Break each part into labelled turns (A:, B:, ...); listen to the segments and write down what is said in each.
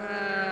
A: Uh...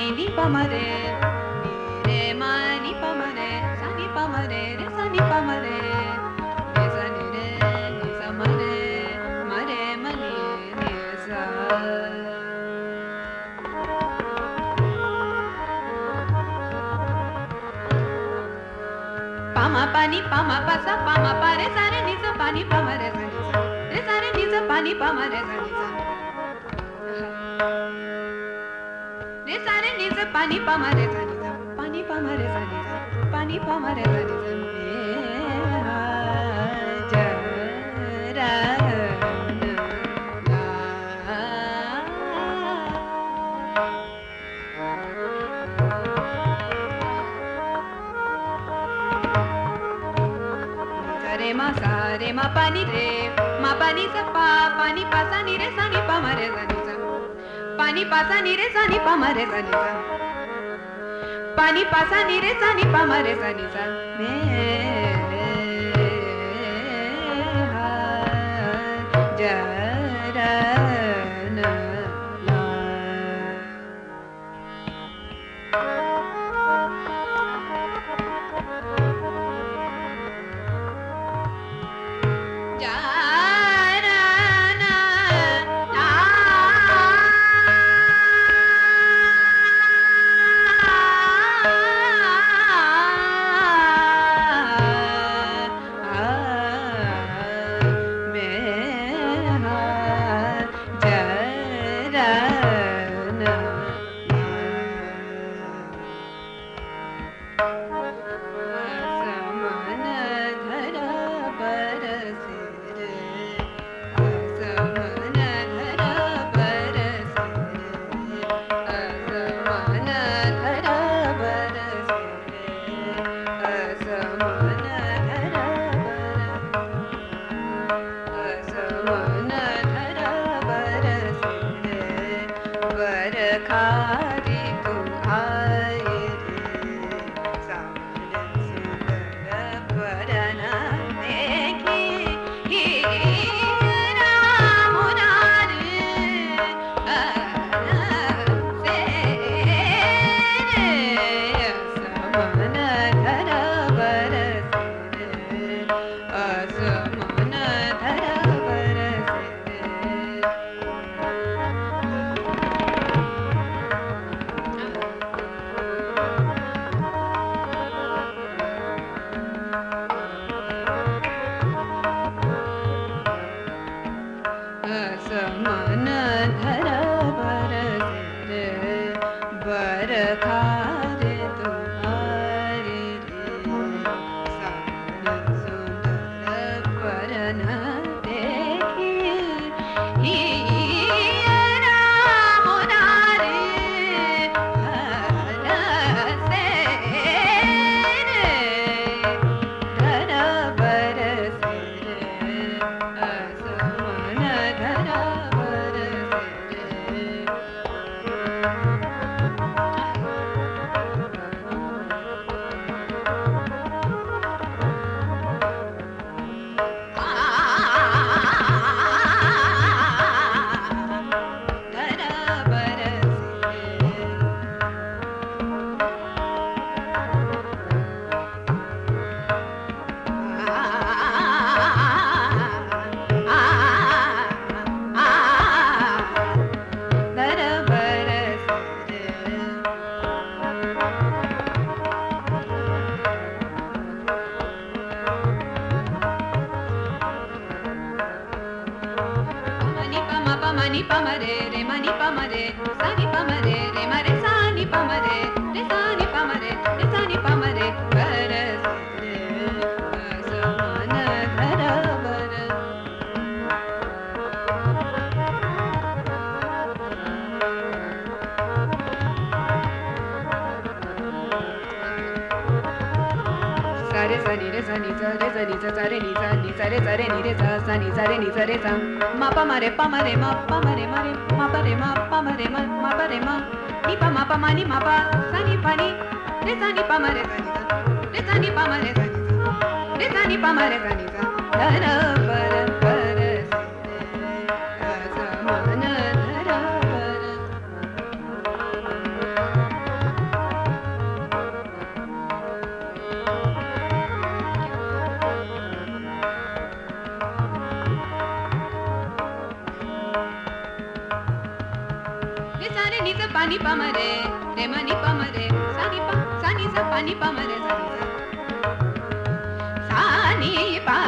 A: ni ni pa ma re re ma ni pa ma re sa ni pa ma re re sa ni pa ma re re sa ni re ni sa ma re ma re ma ni ni sa Pama pani pama pasa pama pare sare ni sa pani pama re sa ni sa re sare ni sa pani pama re sa ni sa re रे पाणी पामारे झाली पाणी पामारे झाली पाणी पामारे झाली पाणी रे. मा पाणी पा पाणी पासा नि रे सानी पा मारे जानी ma pa ni re ma pa ni sa pa pa ni pa sa ni re zare ni zare za ma pa ma re pa ma re ma pa ma re ma re. Ma pa re ma pa ma re ma ma pa re ma. Ni pa ma pa ma ni ma pa. Sa ni pa ni. Re sa ni pa ma re. Sa ni za re sa ni pa ma re. Sa ni za re sa ni pa ma re. Sa ni za da da. सारे नी से पानी palm रे रे money palm सानी पा, सानी सा पानी पाम सानी सानी पा